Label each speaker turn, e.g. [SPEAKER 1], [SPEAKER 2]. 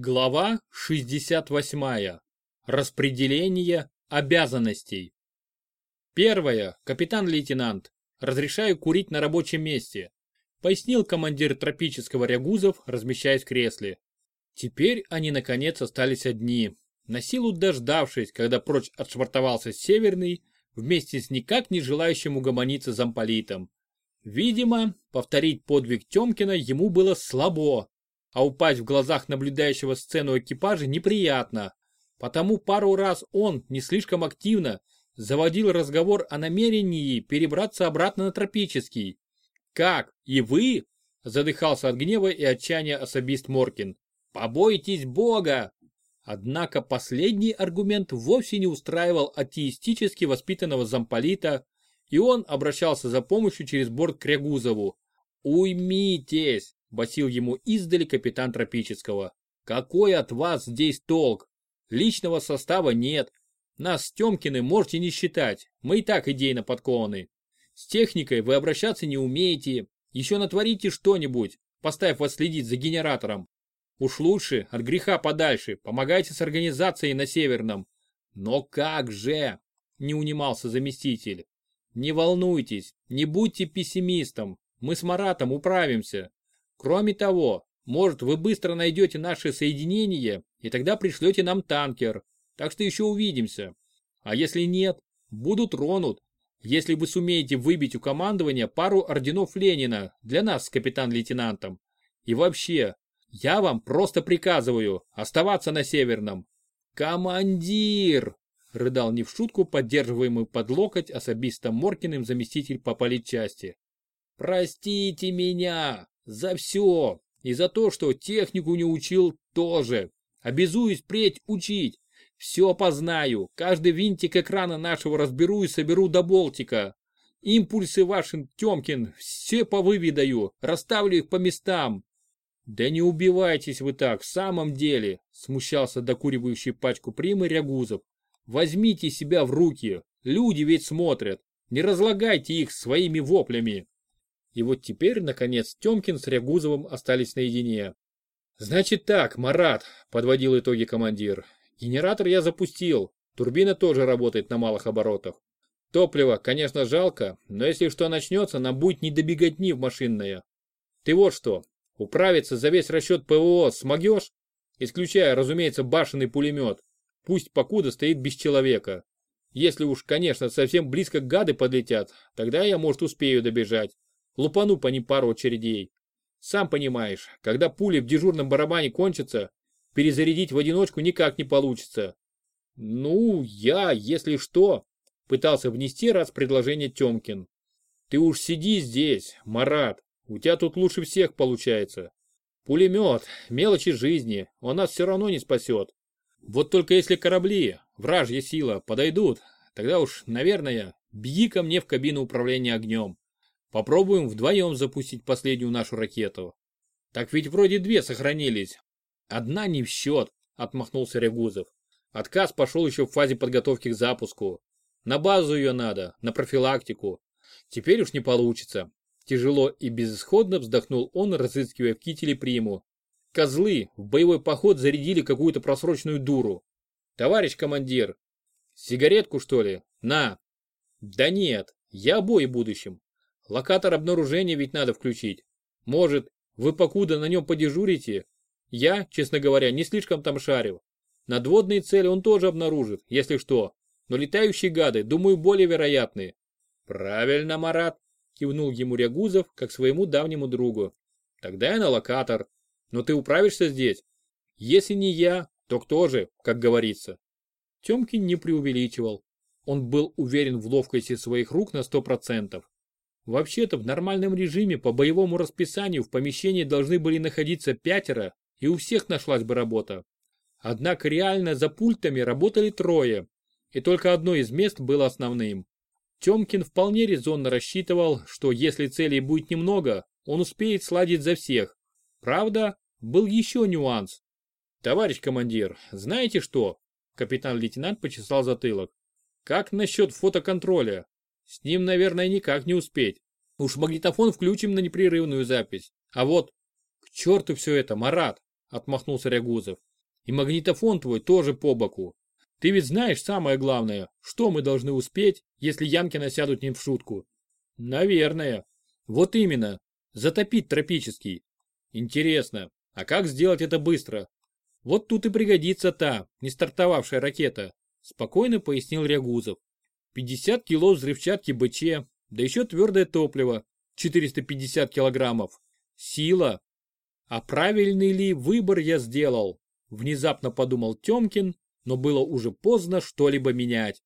[SPEAKER 1] Глава 68. Распределение обязанностей. Первое, капитан-лейтенант. Разрешаю курить на рабочем месте, пояснил командир тропического рягузов, размещаясь в кресле. Теперь они наконец остались одни, на силу дождавшись, когда прочь отшвартовался Северный, вместе с никак не желающим угомониться замполитом. Видимо, повторить подвиг Тёмкина ему было слабо, а упасть в глазах наблюдающего сцену экипажа неприятно. Потому пару раз он, не слишком активно, заводил разговор о намерении перебраться обратно на тропический. «Как? И вы?» – задыхался от гнева и отчаяния особист Моркин. «Побойтесь Бога!» Однако последний аргумент вовсе не устраивал атеистически воспитанного замполита, и он обращался за помощью через борт к Рягузову. «Уймитесь!» – басил ему издали капитан Тропического. «Какой от вас здесь толк? Личного состава нет. Нас с Темкиным можете не считать, мы и так идейно подкованы. С техникой вы обращаться не умеете, еще натворите что-нибудь, поставив вас следить за генератором. Уж лучше, от греха подальше, помогайте с организацией на Северном. Но как же? Не унимался заместитель. Не волнуйтесь, не будьте пессимистом, мы с Маратом управимся. Кроме того, может вы быстро найдете наши соединения и тогда пришлете нам танкер. Так что еще увидимся. А если нет, будут тронут, если вы сумеете выбить у командования пару орденов Ленина для нас с капитан-лейтенантом. И вообще, я вам просто приказываю оставаться на Северном. Командир! Рыдал не в шутку поддерживаемый под локоть особистом Моркиным заместитель по политчасти. Простите меня! За все. И за то, что технику не учил тоже. Обязуюсь впредь учить. Все познаю. Каждый винтик экрана нашего разберу и соберу до болтика. Импульсы вашим, Темкин, все повыведаю. Расставлю их по местам. Да не убивайтесь вы так, в самом деле, смущался докуривающий пачку примы Рягузов. Возьмите себя в руки. Люди ведь смотрят. Не разлагайте их своими воплями. И вот теперь, наконец, Тёмкин с Рягузовым остались наедине. «Значит так, Марат», — подводил итоги командир. «Генератор я запустил, турбина тоже работает на малых оборотах. Топливо, конечно, жалко, но если что начнется, нам будет не добегать ни в машинное. Ты вот что, управиться за весь расчет ПВО смогешь? Исключая, разумеется, башенный пулемет. Пусть покуда стоит без человека. Если уж, конечно, совсем близко гады подлетят, тогда я, может, успею добежать лупану по ним пару очередей. Сам понимаешь, когда пули в дежурном барабане кончатся, перезарядить в одиночку никак не получится. Ну, я, если что, пытался внести раз предложение Тёмкин. Ты уж сиди здесь, Марат, у тебя тут лучше всех получается. Пулемет, мелочи жизни, он нас все равно не спасет. Вот только если корабли, вражья сила, подойдут, тогда уж, наверное, беги ко мне в кабину управления огнем. Попробуем вдвоем запустить последнюю нашу ракету. Так ведь вроде две сохранились. Одна не в счет, отмахнулся Рягузов. Отказ пошел еще в фазе подготовки к запуску. На базу ее надо, на профилактику. Теперь уж не получится. Тяжело и безысходно вздохнул он, разыскивая в кителе приму. Козлы в боевой поход зарядили какую-то просроченную дуру. Товарищ командир, сигаретку что ли? На. Да нет, я обои будущим. Локатор обнаружения ведь надо включить. Может, вы покуда на нем подежурите? Я, честно говоря, не слишком там шарю. Надводные цели он тоже обнаружит, если что. Но летающие гады, думаю, более вероятные. Правильно, Марат, кивнул ему Рягузов, как своему давнему другу. Тогда я на локатор. Но ты управишься здесь? Если не я, то кто же, как говорится. Тёмкин не преувеличивал. Он был уверен в ловкости своих рук на сто процентов. Вообще-то в нормальном режиме по боевому расписанию в помещении должны были находиться пятеро, и у всех нашлась бы работа. Однако реально за пультами работали трое, и только одно из мест было основным. Тёмкин вполне резонно рассчитывал, что если целей будет немного, он успеет сладить за всех. Правда, был еще нюанс. Товарищ командир, знаете что? Капитан-лейтенант почесал затылок. Как насчет фотоконтроля? С ним, наверное, никак не успеть. Уж магнитофон включим на непрерывную запись. А вот, к черту все это, Марат, отмахнулся Рягузов. И магнитофон твой тоже по боку. Ты ведь знаешь самое главное, что мы должны успеть, если янки насядут не в шутку? Наверное. Вот именно. Затопить тропический. Интересно, а как сделать это быстро? Вот тут и пригодится та, не стартовавшая ракета, спокойно пояснил Рягузов. 50 кило взрывчатки БЧ, да еще твердое топливо, 450 килограммов. Сила. А правильный ли выбор я сделал? Внезапно подумал Темкин, но было уже поздно что-либо менять.